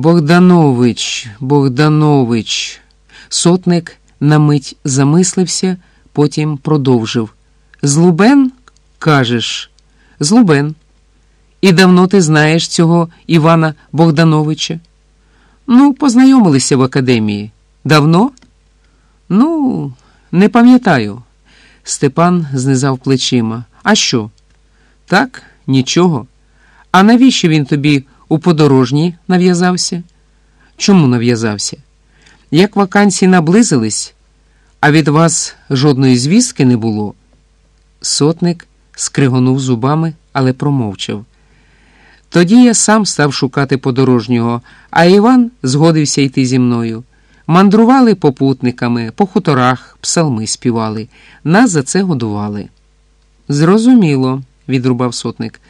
Богданович, Богданович. Сотник на мить замислився, потім продовжив. Злубен, кажеш, Злубен. І давно ти знаєш цього Івана Богдановича? Ну, познайомилися в академії. Давно? Ну, не пам'ятаю. Степан знизав плечима. А що? Так, нічого. А навіщо він тобі у подорожній нав'язався? Чому нав'язався? Як вакансії наблизились, а від вас жодної звістки не було? Сотник скригонув зубами, але промовчав. Тоді я сам став шукати подорожнього, а Іван згодився йти зі мною. Мандрували попутниками, по хуторах, псалми співали, нас за це годували. Зрозуміло, відрубав сотник,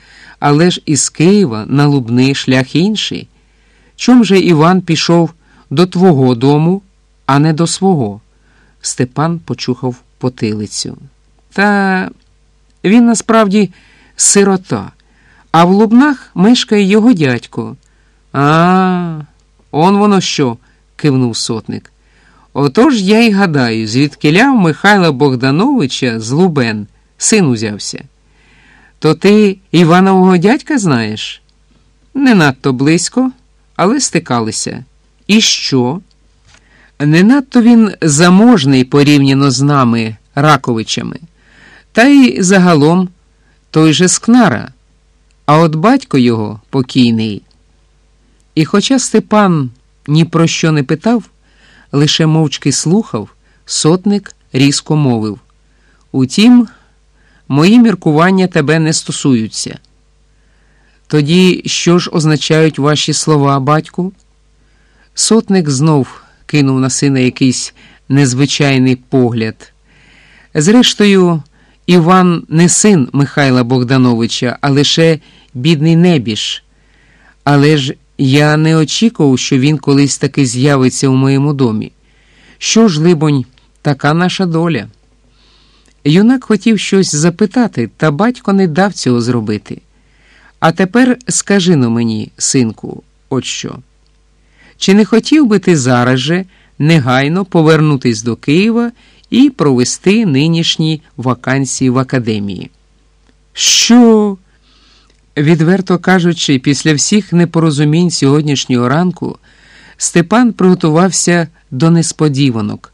але ж із Києва на Лубний шлях інший. Чом же Іван пішов до твого дому, а не до свого? Степан почухав потилицю. Та він насправді сирота, а в Лубнах мешкає його дядько. А, он воно що? кивнув сотник. Отож я й гадаю, звідки ляв Михайла Богдановича з Лубен, син узявся. То ти Іванового дядька знаєш? Не надто близько, але стикалися. І що? Не надто він заможний порівняно з нами, Раковичами, та й загалом той же Скнара, а от батько його покійний. І хоча Степан ні про що не питав, лише мовчки слухав, сотник різко мовив. Утім, мої міркування тебе не стосуються. Тоді що ж означають ваші слова, батьку? Сотник знов кинув на сина якийсь незвичайний погляд. Зрештою, Іван не син Михайла Богдановича, а лише бідний небіж. Але ж я не очікував, що він колись таки з'явиться у моєму домі. Що ж, либонь, така наша доля. Юнак хотів щось запитати, та батько не дав цього зробити. А тепер скажи но мені, синку, от що. Чи не хотів би ти зараз же негайно повернутись до Києва і провести нинішні вакансії в академії? Що? Відверто кажучи, після всіх непорозумінь сьогоднішнього ранку Степан приготувався до несподіванок,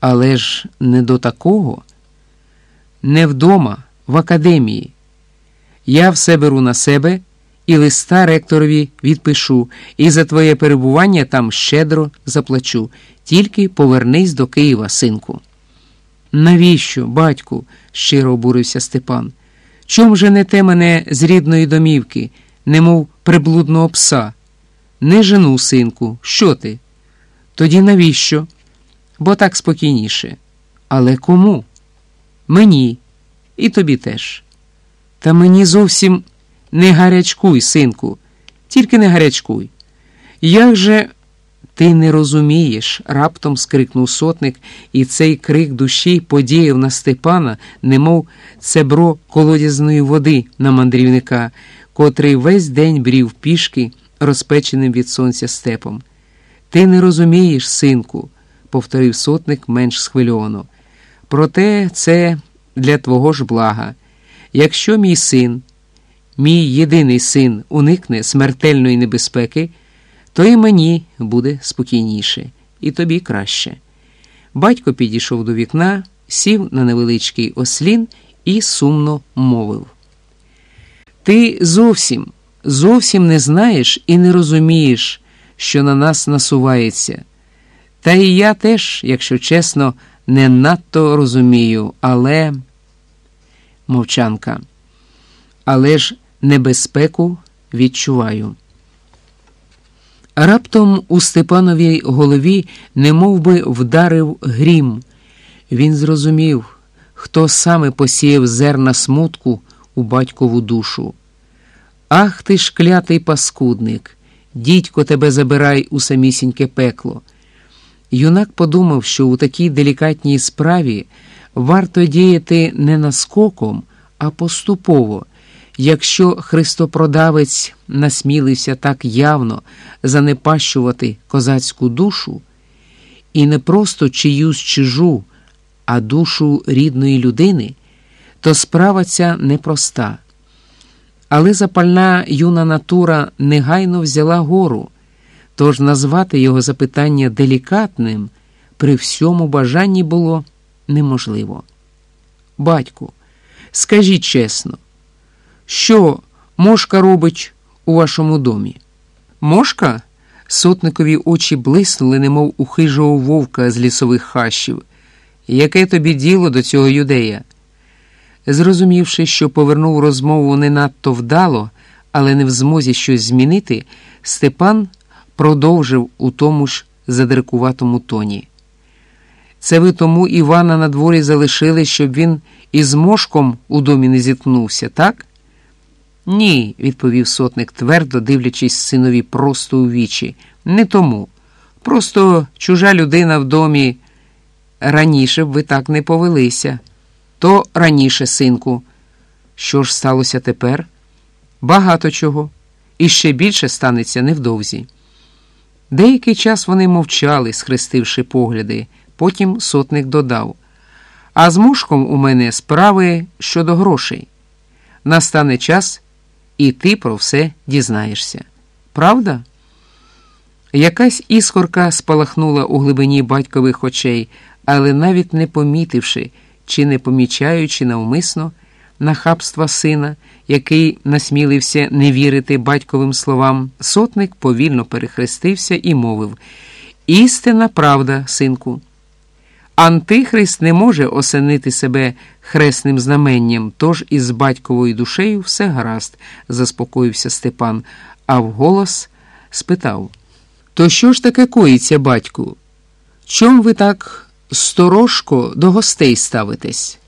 але ж не до такого. Не вдома, в академії. Я все беру на себе і листа ректорові відпишу, і за твоє перебування там щедро заплачу. Тільки повернись до Києва, синку. Навіщо, батьку? щиро обурився Степан. Чом же не те мене з рідної домівки, немов приблудного пса? Не жену, синку, що ти? Тоді навіщо? Бо так спокійніше. Але кому? Мені і тобі теж. Та мені зовсім не гарячкуй, синку, тільки не гарячкуй. Як же ти не розумієш? раптом скрикнув сотник, і цей крик душі подіяв на Степана, немов цебро колодязної води на мандрівника, котрий весь день брів пішки, розпеченим від сонця степом. Ти не розумієш, синку, повторив сотник менш схвильовано. Проте це для твого ж блага. Якщо мій син, мій єдиний син, уникне смертельної небезпеки, то і мені буде спокійніше, і тобі краще. Батько підійшов до вікна, сів на невеличкий ослін і сумно мовив. Ти зовсім, зовсім не знаєш і не розумієш, що на нас насувається. Та і я теж, якщо чесно, не надто розумію, але мовчанка. Але ж небезпеку відчуваю. Раптом у Степановій голові немов би вдарив грім. Він зрозумів, хто саме посіяв зерна смутку у батькову душу. Ах ти ж клятий паскудник, дідько тебе забирай у самісіньке пекло. Юнак подумав, що у такій делікатній справі варто діяти не наскоком, а поступово, Якщо христопродавець насмілився так явно занепащувати козацьку душу, і не просто чиюсь чужу, а душу рідної людини, то справа ця непроста. Але запальна юна натура негайно взяла гору, тож назвати його запитання делікатним при всьому бажанні було неможливо. Батьку, скажіть чесно, що мошка робить у вашому домі? Мошка? Сотникові очі блиснули, немов у хижого вовка з лісових хащів. Яке тобі діло до цього юдея? Зрозумівши, що повернув розмову не надто вдало, але не в змозі щось змінити, Степан продовжив у тому ж задиркуватому тоні. Це ви тому Івана на дворі залишили, щоб він із мошком у домі не зіткнувся, так? Ні, відповів сотник, твердо дивлячись синові просто у вічі. Не тому. Просто чужа людина в домі. Раніше б ви так не повелися. То раніше, синку. Що ж сталося тепер? Багато чого. І ще більше станеться невдовзі. Деякий час вони мовчали, схрестивши погляди. Потім сотник додав: А з мушком у мене справи щодо грошей. Настане час, і ти про все дізнаєшся. Правда? Якась іскорка спалахнула у глибині батькових очей, але навіть не помітивши чи не помічаючи навмисно нахабства сина, який насмілився не вірити батьковим словам, сотник повільно перехрестився і мовив: Істина правда, синку. Антихрист не може осенити себе хресним знаменням, тож із батьковою душею все гаразд, заспокоївся Степан, а вголос спитав: То що ж таке коїться, батьку? Чом ви так сторожко до гостей ставитесь?